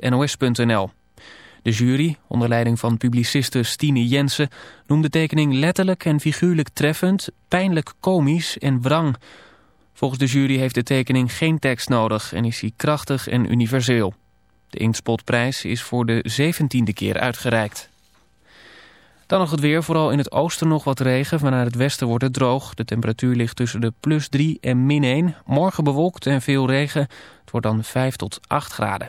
nos.nl. De jury, onder leiding van publiciste Stine Jensen, noemt de tekening letterlijk en figuurlijk treffend, pijnlijk komisch en wrang. Volgens de jury heeft de tekening geen tekst nodig en is hij krachtig en universeel. De Inkspotprijs is voor de zeventiende keer uitgereikt. Dan nog het weer, vooral in het oosten nog wat regen, maar naar het westen wordt het droog. De temperatuur ligt tussen de plus 3 en min 1. Morgen bewolkt en veel regen. Het wordt dan 5 tot 8 graden.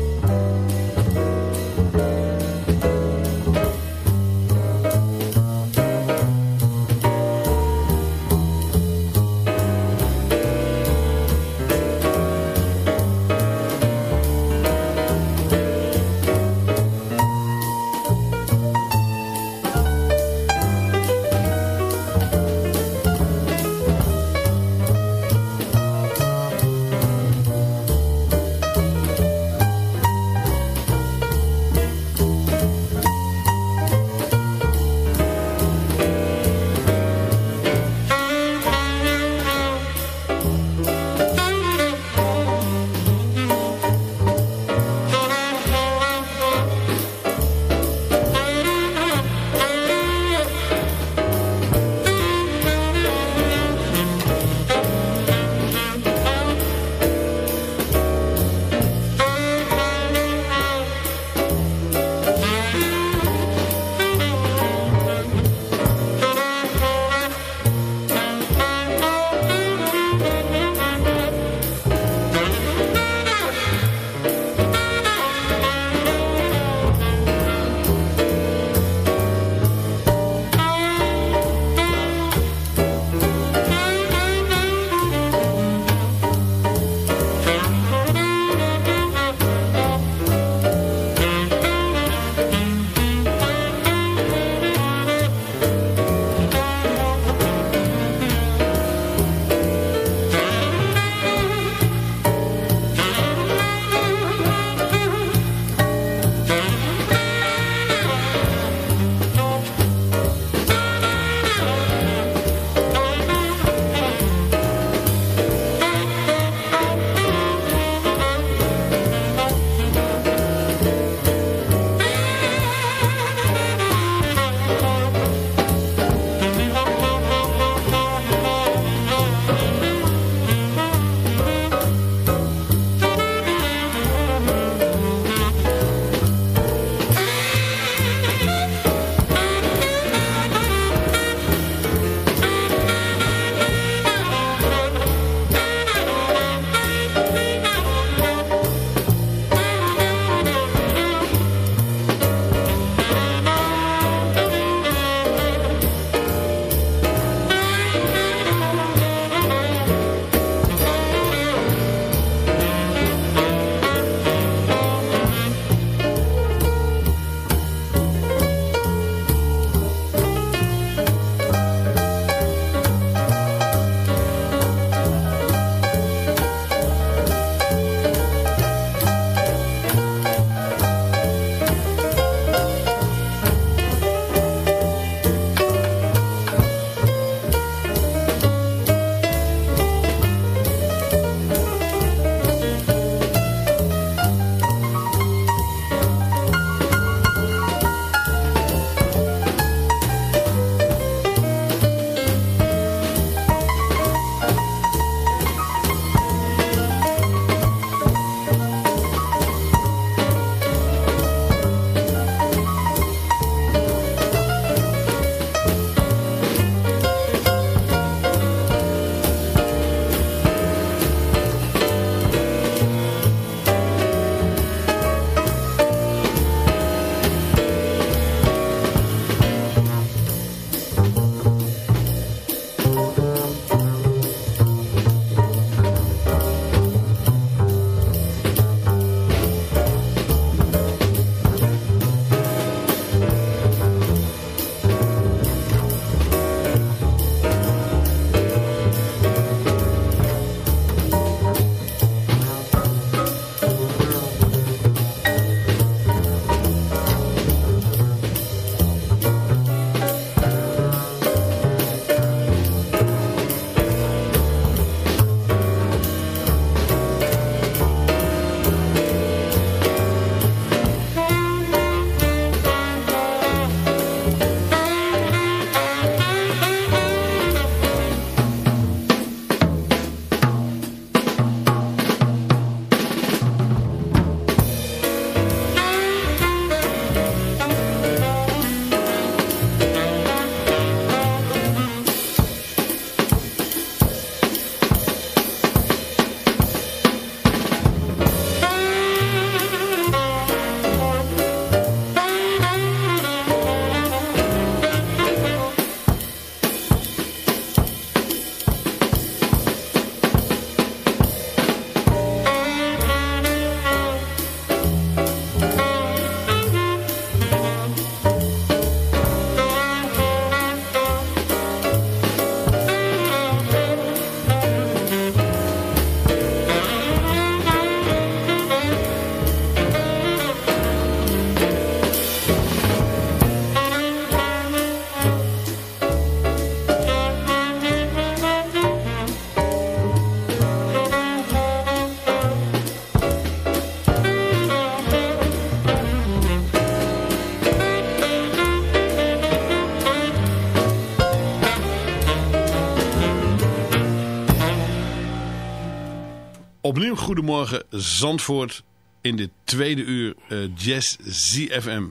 Goedemorgen Zandvoort in dit tweede uur uh, Jazz ZFM.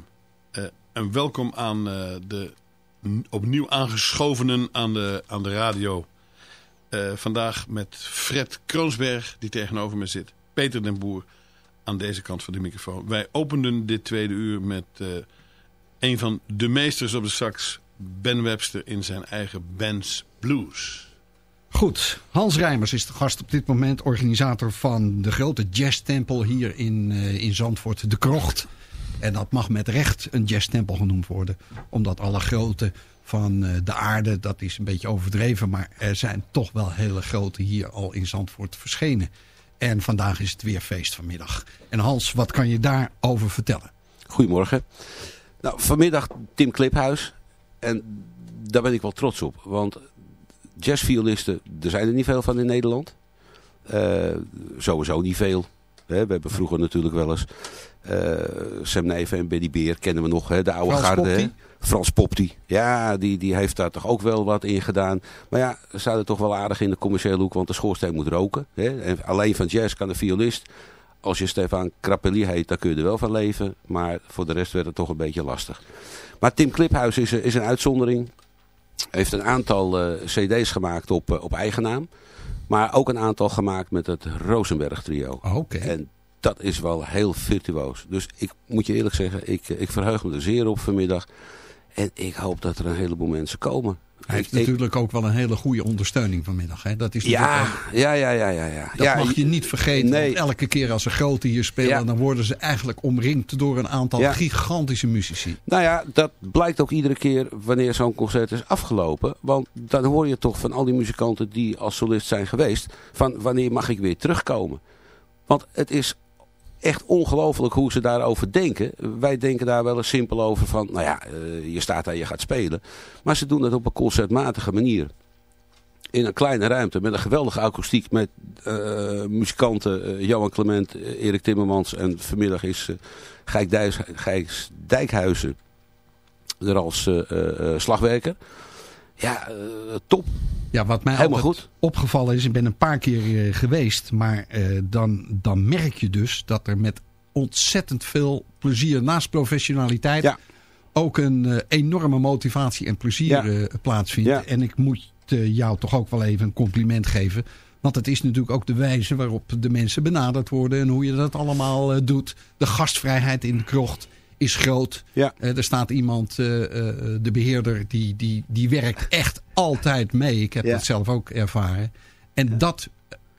Uh, en welkom aan uh, de opnieuw aangeschovenen aan de, aan de radio. vandaag met Fred Kroonsberg die tegenover me zit. Peter den Boer aan deze kant van de microfoon. Wij openden dit tweede uur met een van de meesters op de sax... Ben Webster in zijn eigen Ben's Blues. Goed, Hans Rijmers is de gast op dit moment. Organisator van de grote jazztempel hier in, uh, in Zandvoort, De Krocht. En dat mag met recht een jazztempel genoemd worden. Omdat alle grote van uh, de aarde, dat is een beetje overdreven. Maar er zijn toch wel hele grote hier al in Zandvoort verschenen. En vandaag is het weer feest vanmiddag. En Hans, wat kan je daarover vertellen? Goedemorgen. Nou, vanmiddag Tim Kliphuis. En daar ben ik wel trots op. Want jazzviolisten, er zijn er niet veel van in Nederland. Uh, sowieso niet veel. Hè. We hebben vroeger natuurlijk wel eens uh, Sam Neven en Benny Beer kennen we nog, hè, de oude Frans garde. Popti? Frans Popti. Ja, die, die heeft daar toch ook wel wat in gedaan. Maar ja, ze zouden toch wel aardig in de commerciële hoek, want de schoorsteen moet roken. Hè. En alleen van jazz kan een violist. Als je Stefan Krappelli heet, dan kun je er wel van leven. Maar voor de rest werd het toch een beetje lastig. Maar Tim Kliphuis is, is een uitzondering heeft een aantal uh, cd's gemaakt op, uh, op eigen naam. Maar ook een aantal gemaakt met het Rosenberg trio. Oh, Oké. En dat is wel heel virtuoos. Dus ik moet je eerlijk zeggen, ik, ik verheug me er zeer op vanmiddag. En ik hoop dat er een heleboel mensen komen. Hij heeft natuurlijk ook wel een hele goede ondersteuning vanmiddag. Hè? Dat is ja, ook, ja, ja, ja, ja, ja. Dat ja, mag je niet vergeten. Nee. Elke keer als ze grote hier spelen, Ja. dan worden ze eigenlijk omringd door een aantal Ja. gigantische muzici. Nou ja, dat blijkt ook iedere keer wanneer zo'n concert is afgelopen. Want dan hoor je toch van al die muzikanten die als solist zijn geweest... van wanneer mag ik weer terugkomen. Want het is echt ongelooflijk hoe ze daarover denken. Wij denken daar wel eens simpel over van... nou ja, eh, je staat daar, je gaat spelen. Maar ze doen het op een concertmatige manier. In een kleine ruimte met een geweldige akoestiek... met eh, muzikanten eh, Johan Clement, Erik Timmermans... en vanmiddag is Gijs, Dijkhuizen er als slagwerker. Ja, top. Ja, wat mij Helemaal goed. opgevallen is, ik ben een paar keer eh, geweest, maar eh, dan, dan merk je dus dat er met ontzettend veel plezier naast professionaliteit Ja. ook een eh, enorme motivatie en plezier Ja. plaatsvindt. Ja. En ik moet jou toch ook wel even een compliment geven. Want het is natuurlijk ook de wijze waarop de mensen benaderd worden en hoe je dat allemaal doet. De gastvrijheid in de krocht is groot. Ja. Eh, er staat iemand, eh, eh, de beheerder, die, die, die werkt echt altijd mee. Ik heb Ja. dat zelf ook ervaren. En dat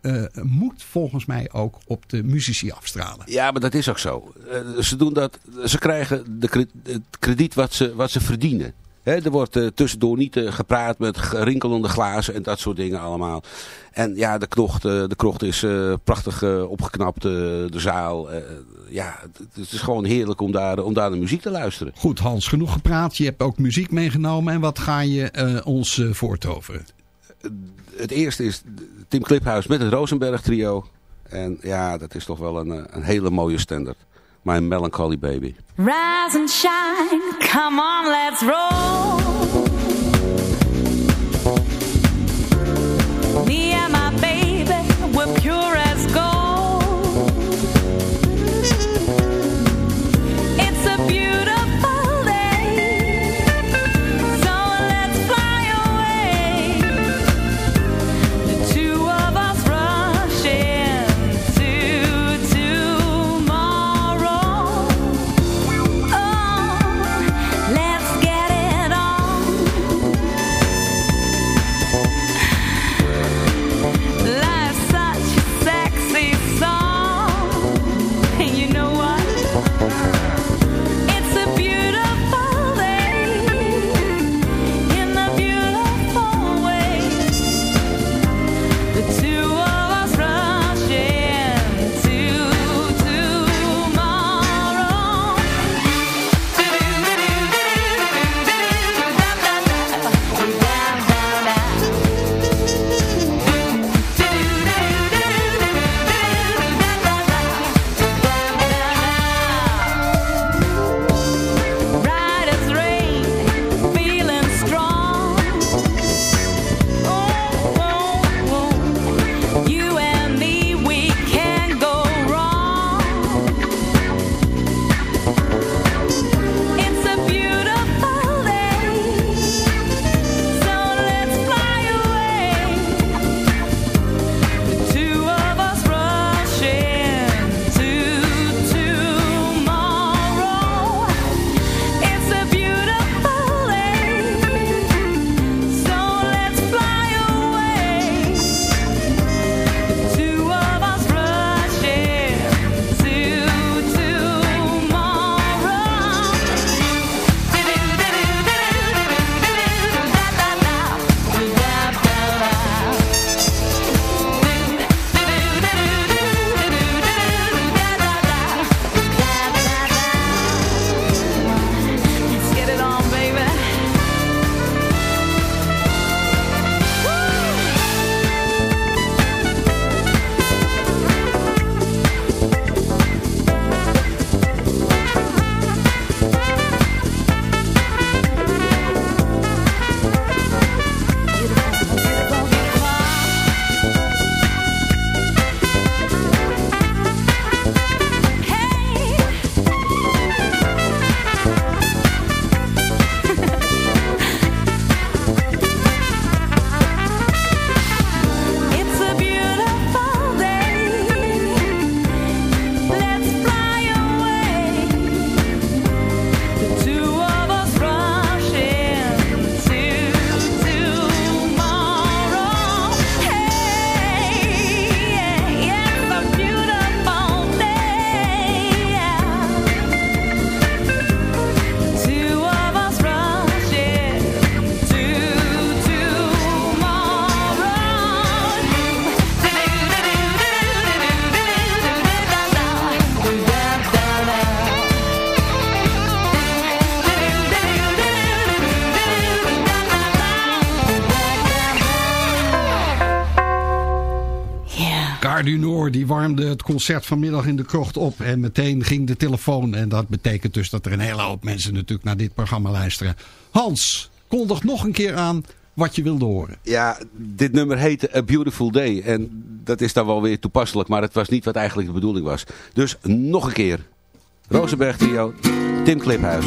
eh, moet volgens mij ook op de muzici afstralen. Ja, maar dat is ook zo. Eh, ze, doen dat, ze krijgen de, het krediet wat ze, wat ze verdienen. Er wordt eh, tussendoor niet eh, gepraat met rinkelende glazen en dat soort dingen allemaal. En ja, de krocht, eh, de krocht is prachtig opgeknapt, de zaal. ja, het, is gewoon heerlijk om daar, om daar naar muziek te luisteren. Goed Hans, genoeg gepraat. Je hebt ook muziek meegenomen. En wat ga je ons voortoveren? Het eerste is Tim Kliphuis met het Rosenberg trio. En ja, dat is toch wel een, een hele mooie standaard. My Melancholy Baby. Rise and shine, come on, let's roll. Concert vanmiddag in de krocht op. En meteen ging de telefoon. En dat betekent dus dat er een hele hoop mensen natuurlijk naar dit programma luisteren. Hans, kondig nog een keer aan wat je wilde horen. Ja, dit nummer heette A Beautiful Day. En dat is dan wel weer toepasselijk. Maar het was niet wat eigenlijk de bedoeling was. Dus nog een keer. Rosenberg Trio, Tim Kliphuis.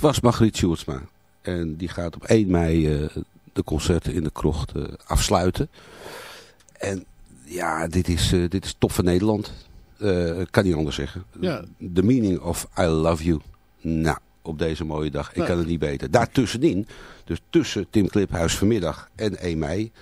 Dit was Margriet Sjoerdsma. En die gaat op 1 mei eh, de concerten in de krocht eh, afsluiten. En ja, dit is, eh, dit is top van Nederland. Kan niet anders zeggen. Ja. The meaning of I love you. Nou, op deze mooie dag. Ik Nee. kan het niet beter. Daartussenin, dus tussen Tim Cliphuis vanmiddag en 1 mei...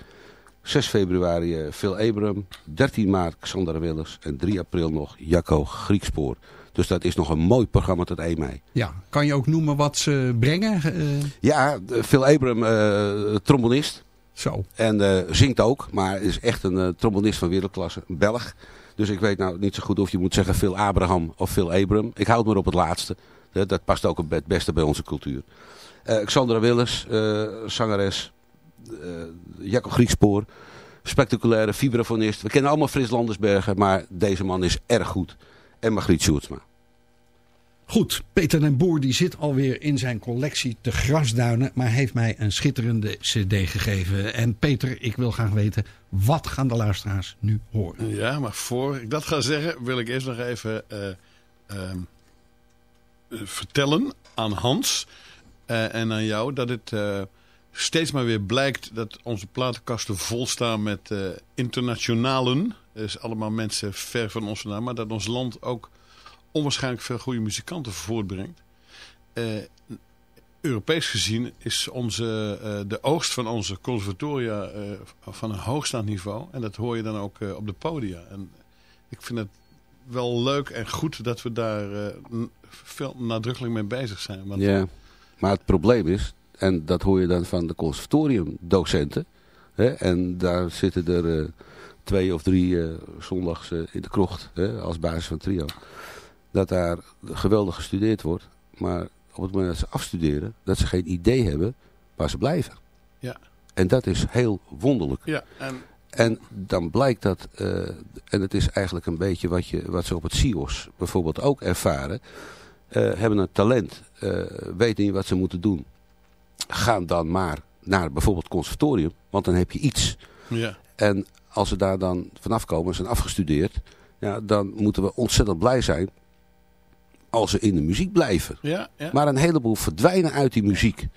6 februari Phil Abram, 13 maart Xander Willers en 3 april nog Jacco Griekspoor. Dus dat is nog een mooi programma tot 1 mei. Ja, kan je ook noemen wat ze brengen? Eh, Ja, Phil Abram, eh, trombonist. zo. En eh, zingt ook, maar is echt een trombonist van wereldklasse. Een Belg. Dus ik weet nou niet zo goed of je moet zeggen Phil Abraham of Phil Abram. Ik houd me op het laatste. Dat past ook het beste bij onze cultuur. Eh Xandra Willers, eh, zangeres. eh Jacco Griekspoor. Spectaculaire vibrafonist. We kennen allemaal Frits Landersbergen, maar deze man is erg goed. En Margriet Sjoerdsma. Goed, Peter den Boer die zit alweer in zijn collectie te grasduinen, maar heeft mij een schitterende cd gegeven. En Peter, ik wil graag weten, wat gaan de luisteraars nu horen? Ja, maar voor ik dat ga zeggen, wil ik eerst nog even eh, ehm, eh, vertellen aan Hans eh, en aan jou dat het steeds maar weer blijkt dat onze platenkasten vol staan met internationalen. Dus allemaal mensen ver van ons vandaan, maar dat ons land ook onwaarschijnlijk veel goede muzikanten voortbrengt. Eh, Europees gezien is onze, eh, de oogst van onze conservatoria eh, van een hoogstaand niveau. En dat hoor je dan ook op de podia. En ik vind het wel leuk en goed dat we daar veel nadrukkelijk mee bezig zijn. Want Ja, maar het probleem is, en dat hoor je dan van de conservatoriumdocenten. Hè, en daar zitten er twee of drie zondags in de krocht hè, als basis van trio. Dat daar geweldig gestudeerd wordt. Maar op het moment dat ze afstuderen, dat ze geen idee hebben waar ze blijven. Ja. En dat is heel wonderlijk. Ja, en En dan blijkt dat, eh, en het is eigenlijk een beetje wat, je, wat ze op het CIOS bijvoorbeeld ook ervaren, eh, hebben een talent, eh, weten niet wat ze moeten doen. Gaan dan maar naar bijvoorbeeld het conservatorium, want dan heb je iets. ja, En als ze daar dan vanaf komen, zijn afgestudeerd, ja, dan moeten we ontzettend blij zijn als ze in de muziek blijven. ja, ja. Maar een heleboel verdwijnen uit die muziek.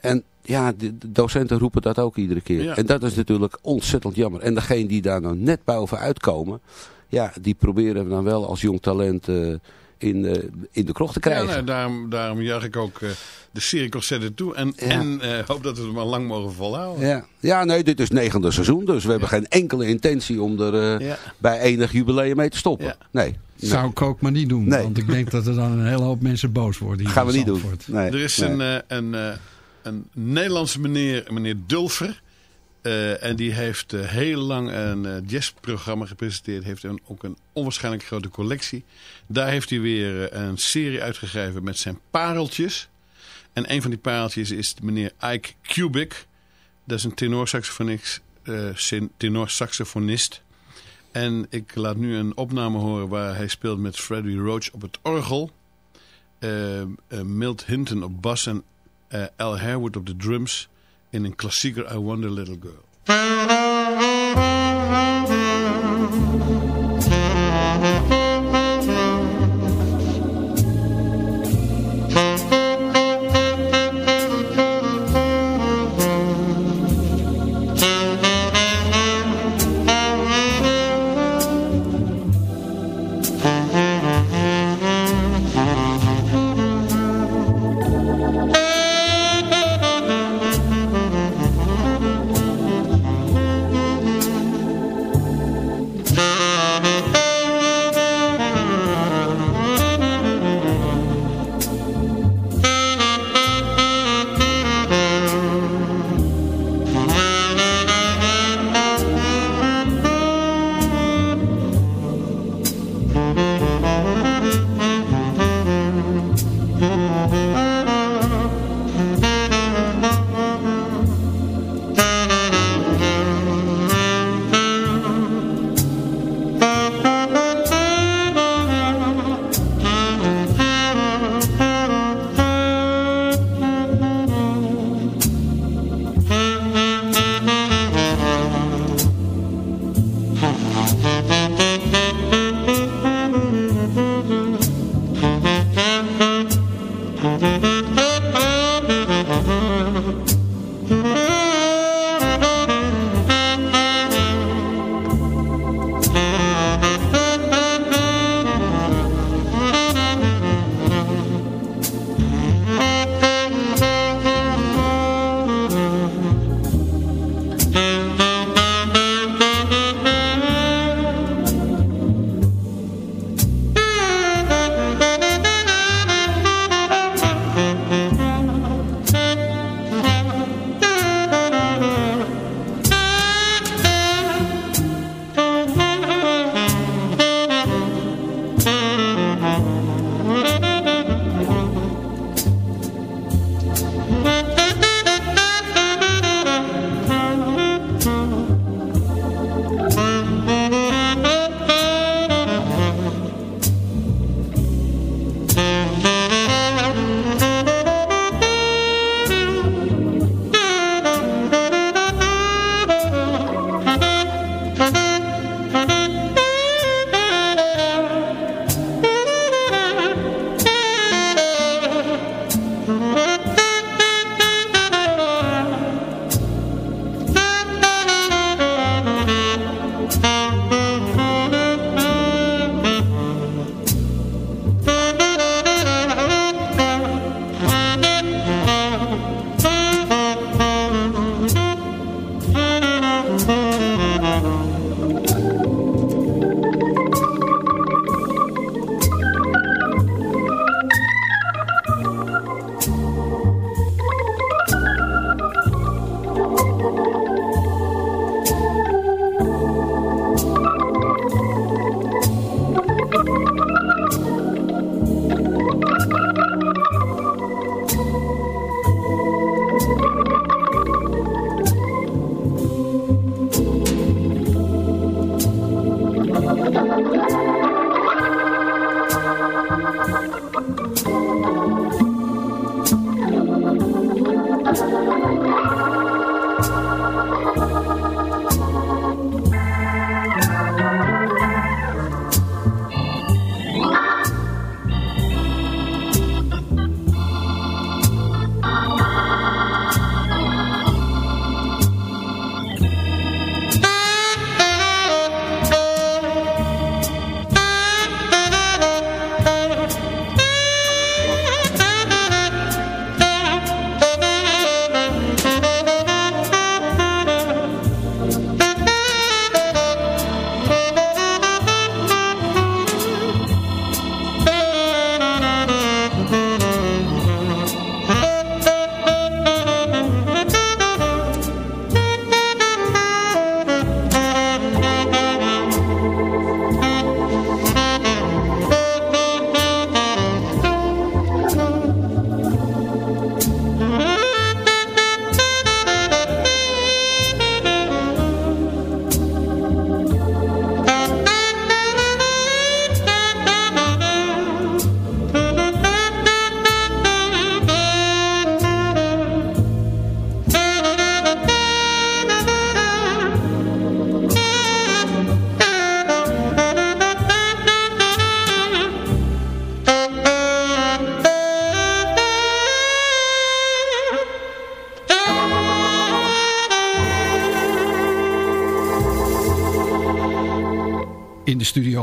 En ja, de, de docenten roepen dat ook iedere keer. Ja. En dat is natuurlijk ontzettend jammer. En degene die daar nou net bovenuit komen, ja, die proberen we dan wel als jong talent eh, in, eh, in de krocht te Ja, krijgen. nou, daarom, daarom juich ik ook eh, de serie concerten toe. En, Ja. en hoop dat we het maar lang mogen volhouden. Ja. ja, nee, dit is negende seizoen, dus we hebben geen enkele intentie om er Ja. bij enig jubileum mee te stoppen. Ja. Nee, nee. Zou ik ook maar niet doen. Nee. Want ik denk dat er dan een hele hoop mensen boos worden. gaan we niet doen. Nee, Er is nee. een, eh, een, eh, een Nederlandse meneer, meneer Dulfer. eh, en die heeft heel lang een jazzprogramma gepresenteerd. Heeft een, ook een onwaarschijnlijk grote collectie. Daar heeft hij weer een serie uitgegeven met zijn pareltjes. En een van die pareltjes is meneer Ike Kubik. Dat is een tenorsaxofonist. eh, sen- tenorsaxofonist. En ik laat nu een opname horen waar hij speelt met Freddie Roach op het orgel. eh, eh, Milt Hinton op bas en eh, Al Harewood op de drums in een klassieker I Wonder Little Girl.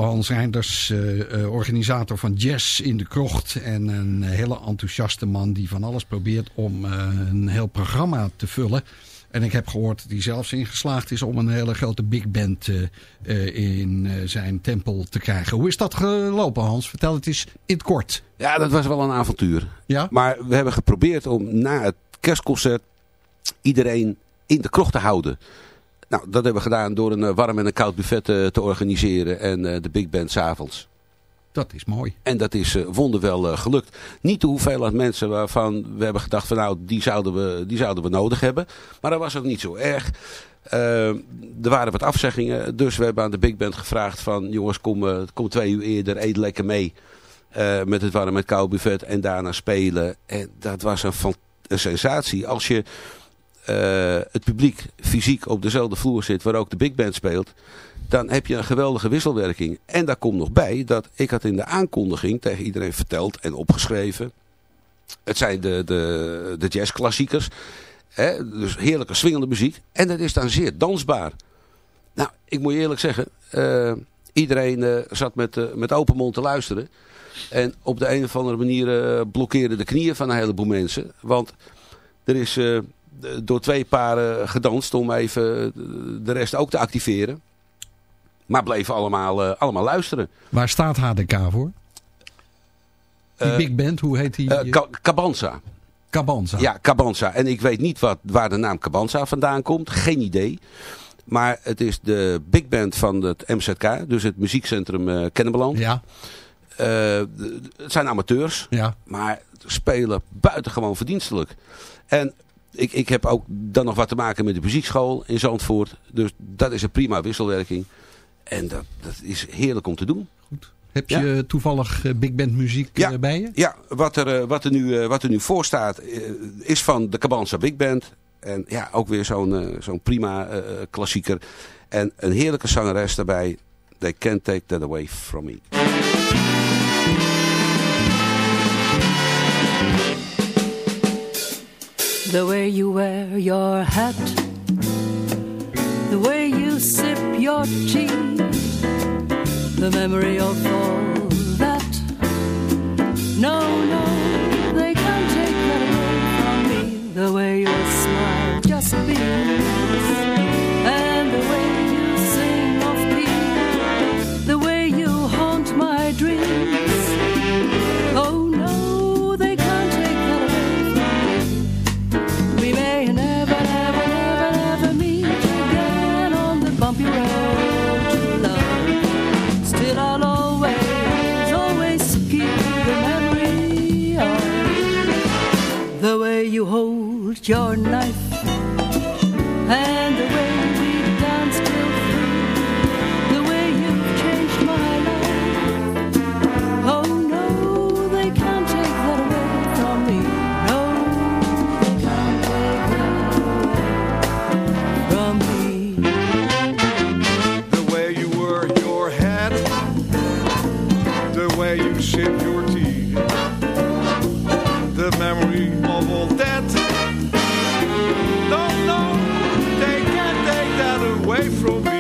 Hans Reinders, eh, eh, organisator van Jazz in de Krocht. En een hele enthousiaste man die van alles probeert om eh, een heel programma te vullen. En ik heb gehoord dat hij zelfs ingeslaagd is om een hele grote big band in zijn tempel te krijgen. Hoe is dat gelopen Hans? Vertel het eens in het kort. Ja, dat was wel een avontuur. Ja? Maar we hebben geprobeerd om na het kerstconcert iedereen in de krocht te houden. Nou, dat hebben we gedaan door een eh, warm en een koud buffet eh, te organiseren en eh, de big band s'avonds. Dat is mooi. En dat is eh, wonderwel gelukt. Niet de hoeveelheid mensen waarvan we hebben gedacht van nou, die zouden we, die zouden we nodig hebben. Maar dat was ook niet zo erg. Er waren wat afzeggingen, dus we hebben aan de big band gevraagd van jongens kom, kom twee uur eerder, eet lekker mee. met het warm en koud buffet en daarna spelen. En dat was een sensatie. Als je eh, het publiek fysiek op dezelfde vloer zit waar ook de big band speelt, dan heb je een geweldige wisselwerking. En daar komt nog bij dat ik had in de aankondiging tegen iedereen verteld en opgeschreven. Het zijn de, de, de jazzklassiekers. Hè, dus heerlijke swingende muziek. En dat is dan zeer dansbaar. Nou, ik moet je eerlijk zeggen. eh, iedereen eh, zat met, met open mond te luisteren. En op de een of andere manier blokkeerden de knieën van een heleboel mensen. Want er is door twee paren gedanst om even eh, de rest ook te activeren. Maar bleven allemaal, eh, allemaal luisteren. Waar staat HDK voor? Die Eh, big band, hoe heet die? Eh, Ka- Cabanza. Cabanza. Ja, Cabanza. En ik weet niet wat, waar de naam Cabanza vandaan komt. Geen idee. Maar het is de big band van het MZK. Dus het muziekcentrum eh Kennemerland. Ja, Eh, het zijn amateurs. ja. Maar spelen buitengewoon verdienstelijk. En ik, ik heb ook dan nog wat te maken met de muziekschool in Zandvoort. Dus dat is een prima wisselwerking. En dat, dat is heerlijk om te doen. Heb je toevallig eh, big band muziek Ja. eh, bij je? Ja, wat er, eh, wat er, nu, wat er nu voor staat is van de Cabanza Big Band. En ja, ook weer zo'n zo'n prima klassieker. En een heerlijke zangeres daarbij. They can't take that away from me. The way you wear your hat, the way you sip your tea, the memory of all that. No, no, they can't take that away from me. The way you smile just beams, your knife and the way we danced till three. The way you've changed my life. Oh no, they can't take that away from me. No, they can't take that away from me. The way you wear your hat, the way you sip your tea, the memory of all that. Away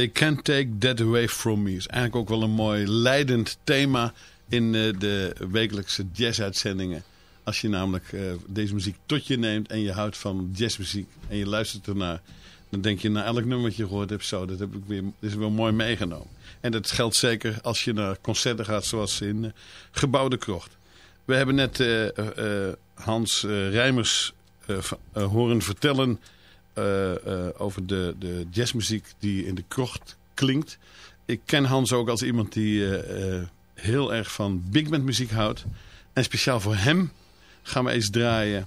They Can't Take That Away From Me. is eigenlijk ook wel een mooi leidend thema in eh, de wekelijkse jazzuitzendingen. Als je namelijk eh, deze muziek tot je neemt en je houdt van jazzmuziek en je luistert ernaar. Dan denk je na elk nummertje gehoord hebt, zo, dat heb ik weer, is wel mooi meegenomen. En dat geldt zeker als je naar concerten gaat zoals in uh, Gebouw de Krocht. We hebben net Hans Rijmers horen vertellen over de, de jazzmuziek die in de krocht klinkt. Ik ken Hans ook als iemand die heel erg van big band muziek houdt. En speciaal voor hem gaan we eens draaien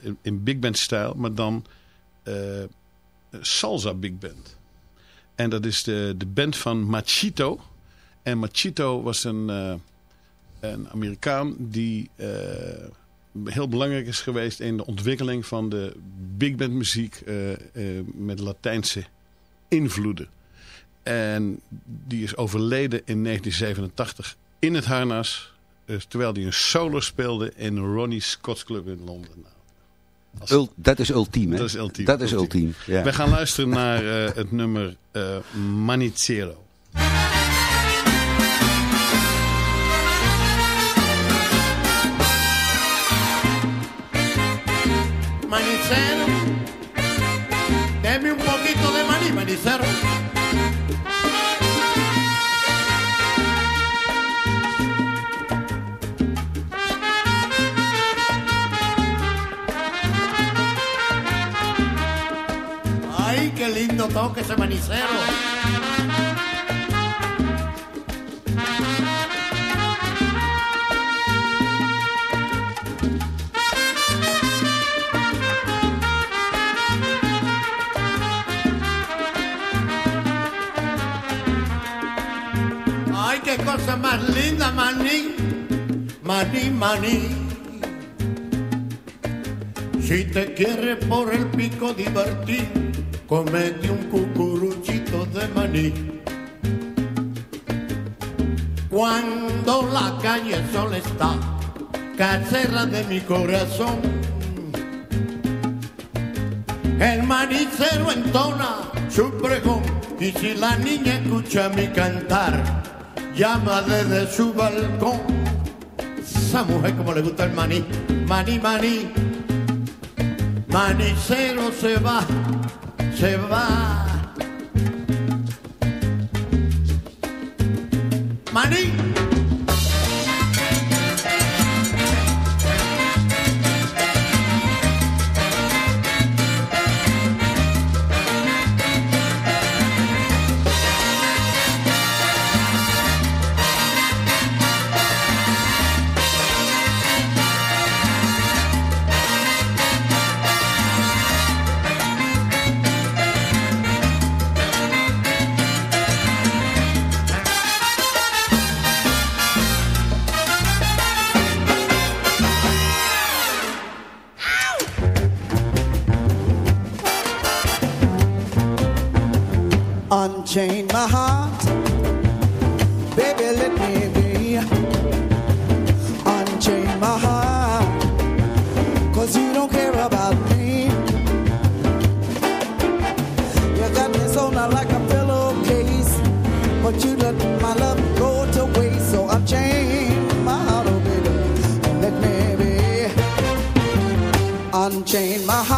in, in big band stijl, maar dan salsa big band. En dat is de, de band van Machito. En Machito was een, een Amerikaan die heel belangrijk is geweest in de ontwikkeling van de big band muziek uh, met Latijnse invloeden. En die is overleden in 1987 in het harnas. terwijl hij een solo speelde in Ronnie Scott's Club in Londen. Als... Ul dat is ultiem, hè? Dat is ultiem. Dat is ultiem, ja. We gaan luisteren naar het nummer Manicero. Deme un poquito de maní, manicero. Ay, qué lindo toque ese manicero. Cosa más linda, maní, maní, maní. Si te quieres por el pico divertir, comete un cucuruchito de maní. Cuando la calle sol está, casera de mi corazón, el manicero entona su pregón y si la niña escucha mi cantar, llama desde su balcón. Esa mujer como le gusta el maní, maní, maní, manicero se va, se va. Maní. Unchain my heart,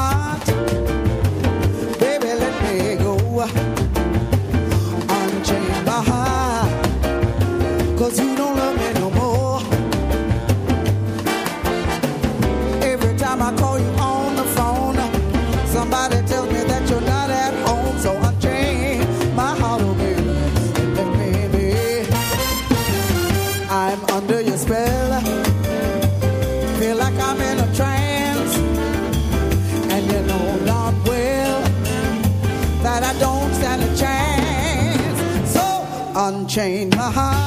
unchain my heart.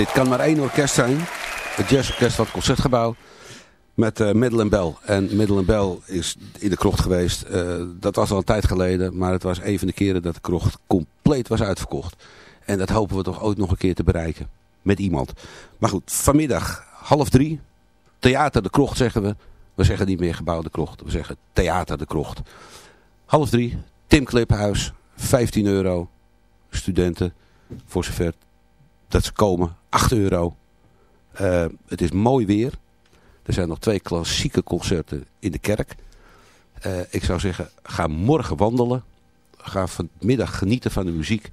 Dit kan maar één orkest zijn. Het jazzorkest van het Concertgebouw. Met uh, Middle Bell. En Middle Bell is in de krocht geweest. Eh, dat was al een tijd geleden. Maar het was een van de keren dat de krocht compleet was uitverkocht. En dat hopen we toch ooit nog een keer te bereiken. Met iemand. Maar goed, vanmiddag half drie. Theater de Krocht zeggen we. We zeggen niet meer gebouw de Krocht. We zeggen Theater de Krocht. Half drie. Tim Kliphuis. 15 euro. Studenten. Voor zover dat ze komen. 8 euro. Uh, het is mooi weer. Er zijn nog twee klassieke concerten in de kerk. Uh, ik zou zeggen, ga morgen wandelen. Ga vanmiddag genieten van de muziek.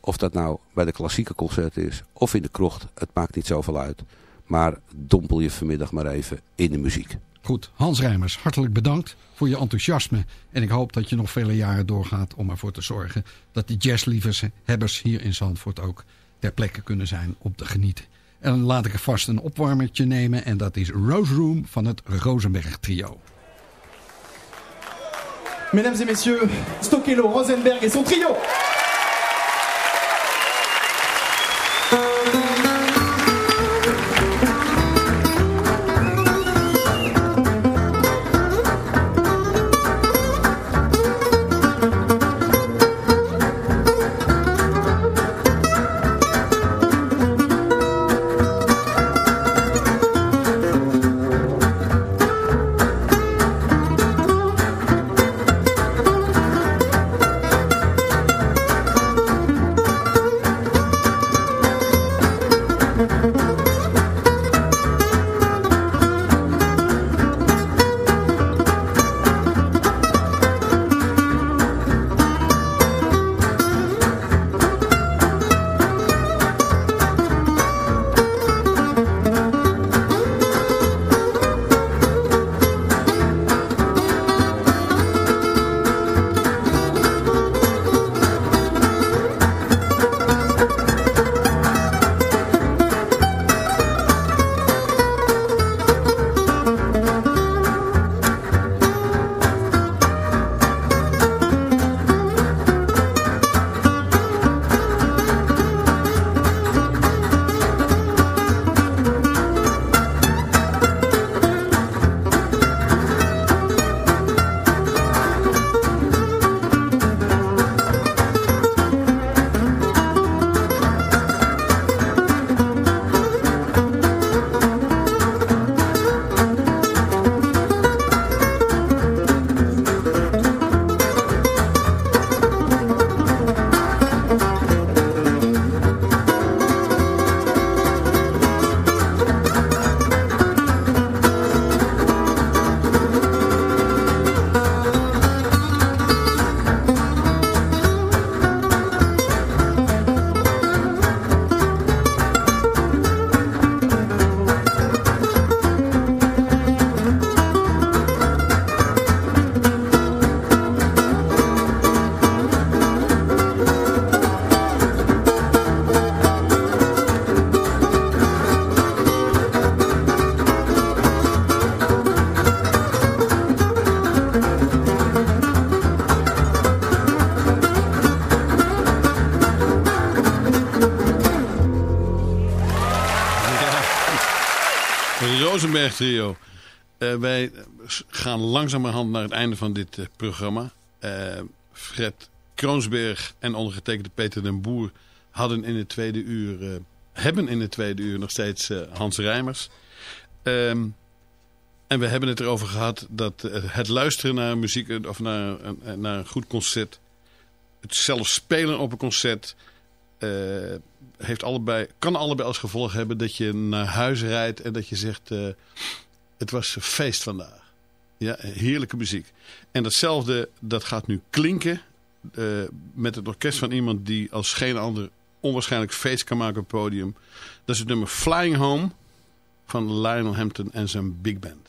Of dat nou bij de klassieke concerten is of in de krocht. Het maakt niet zoveel uit. Maar dompel je vanmiddag maar even in de muziek. Goed, Hans Rijmers, hartelijk bedankt voor je enthousiasme. En ik hoop dat je nog vele jaren doorgaat om ervoor te zorgen... dat die jazzliefhebbers hier in Zandvoort ook ter plekke kunnen zijn om te genieten. En dan laat ik er vast een opwarmertje nemen. En dat is Rose Room van het Rosenberg Trio. Mesdames et messieurs, Stokelo Rosenberg et son trio. Rosenberg Trio. Uh, wij gaan langzamerhand naar het einde van dit uh, programma. Uh, Fred Kroonsberg en ondergetekende Peter den Boer hadden in het tweede uur, hebben in het tweede uur nog steeds Hans Rijmers. Um, en we hebben het erover gehad dat het luisteren naar muziek of naar, naar een goed concert het zelf spelen op een concert eh, heeft allebei, kan allebei als gevolg hebben dat je naar huis rijdt en dat je zegt, eh, het was feest vandaag. Ja, heerlijke muziek. En datzelfde, dat gaat nu klinken eh, met het orkest van iemand die als geen ander onwaarschijnlijk feest kan maken op het podium. Dat is het nummer Flying Home van Lionel Hampton en zijn big band.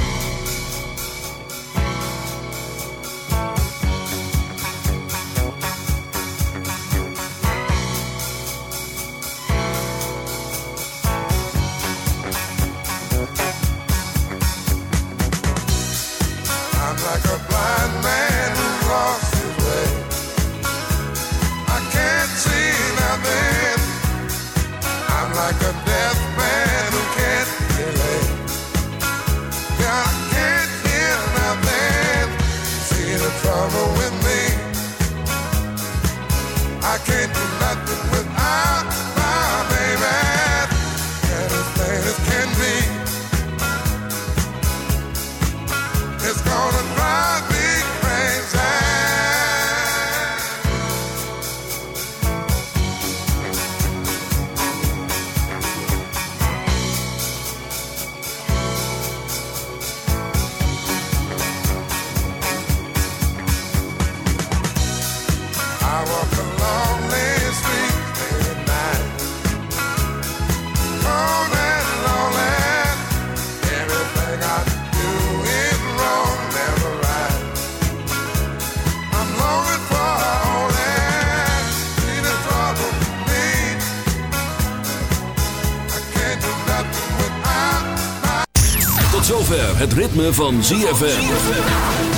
Zover het ritme van ZFM.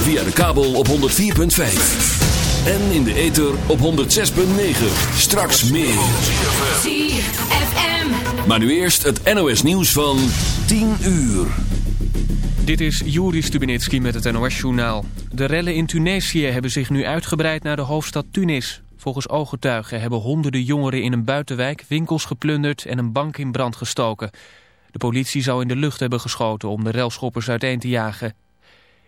Via de kabel op 104.5. En in de ether op 106.9. Straks meer. ZFM. Maar nu eerst het NOS nieuws van 10 uur. Dit is Juri Stubenitski met het NOS-journaal. De rellen in Tunesië hebben zich nu uitgebreid naar de hoofdstad Tunis. Volgens ooggetuigen hebben honderden jongeren in een buitenwijk winkels geplunderd en een bank in brand gestoken. De politie zou in de lucht hebben geschoten om de relschoppers uiteen te jagen.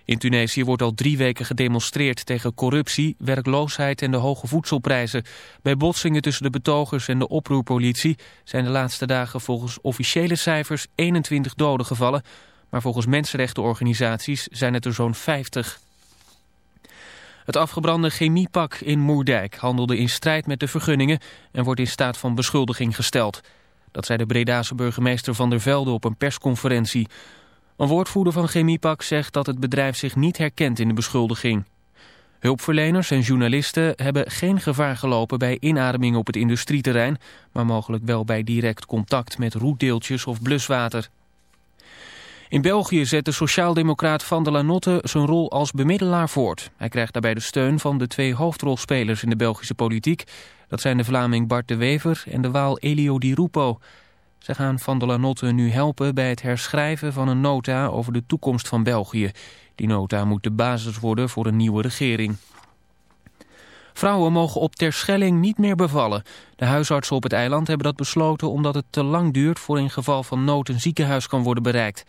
In Tunesië wordt al drie weken gedemonstreerd tegen corruptie, werkloosheid en de hoge voedselprijzen. Bij botsingen tussen de betogers en de oproerpolitie zijn de laatste dagen volgens officiële cijfers 21 doden gevallen, maar volgens mensenrechtenorganisaties zijn het er zo'n 50. Het afgebrande chemiepak in Moerdijk handelde in strijd met de vergunningen en wordt in staat van beschuldiging gesteld. Dat zei de Bredase burgemeester Van der Velde op een persconferentie. Een woordvoerder van Chemiepak zegt dat het bedrijf zich niet herkent in de beschuldiging. Hulpverleners en journalisten hebben geen gevaar gelopen bij inademing op het industrieterrein, maar mogelijk wel bij direct contact met roetdeeltjes of bluswater. In België zet de sociaaldemocraat Van der Lanotte zijn rol als bemiddelaar voort. Hij krijgt daarbij de steun van de twee hoofdrolspelers in de Belgische politiek. Dat zijn de Vlaming Bart de Wever en de Waal Elio Di Rupo. Ze gaan Van der Lanotte nu helpen bij het herschrijven van een nota over de toekomst van België. Die nota moet de basis worden voor een nieuwe regering. Vrouwen mogen op Terschelling niet meer bevallen. De huisartsen op het eiland hebben dat besloten omdat het te lang duurt voor in geval van nood een ziekenhuis kan worden bereikt.